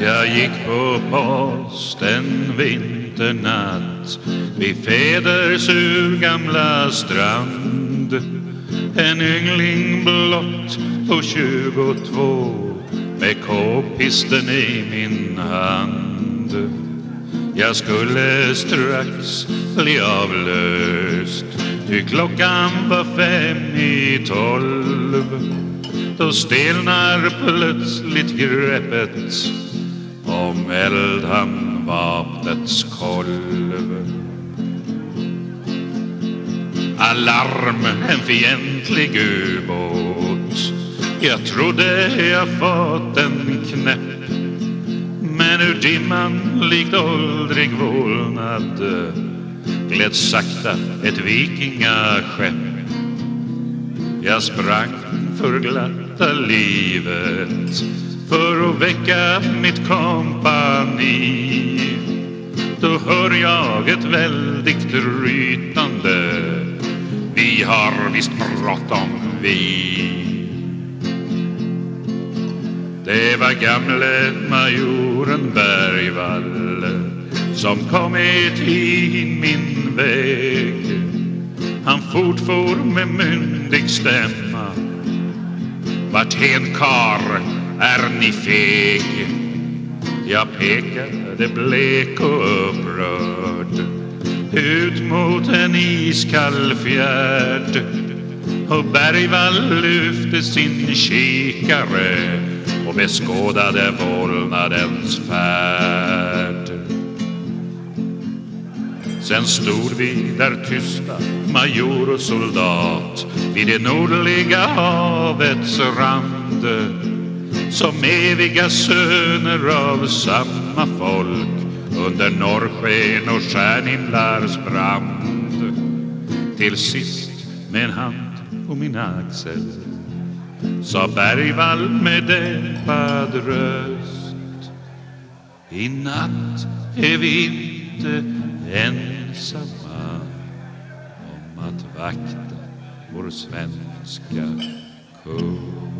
Jag gick på post en vinternatt vid Fäders urgamla strand. En yngling blott på tjugotvå med k-pisten i min hand. Jag skulle strax bli avlöst ty klockan var fem i tolv. Då stelnar plötsligt greppet om eldhandvapnets kolv. Alarm, en fientlig ubåt. Jag trodde jag fått en knäpp. Men ur dimman likt åldrig vålnad gled sakta ett vikingaskepp. Jag sprang för glatta livet för att väcka mitt kompani. Då hör jag ett väldigt rytande. Vi har visst bråttom vi. Det var gamle majoren Bergvall som kommit i min väg. Han fortfor med myndig stämma. vart hen kar är ni feg? Jag pekade blek och upprörd ut mot en iskall fjärd och Bergvall lyfte sin kikare och beskådade vålnadens färd. Sen stod vi där tysta, major och soldat vid det nordliga havets rand som eviga söner av samma folk under norrsken och stjärnhimlars brand. Till sist med en hand på min axel sa Bergvall med dämpad röst. I natt är vi inte ensamma om att vakta vår svenska kust.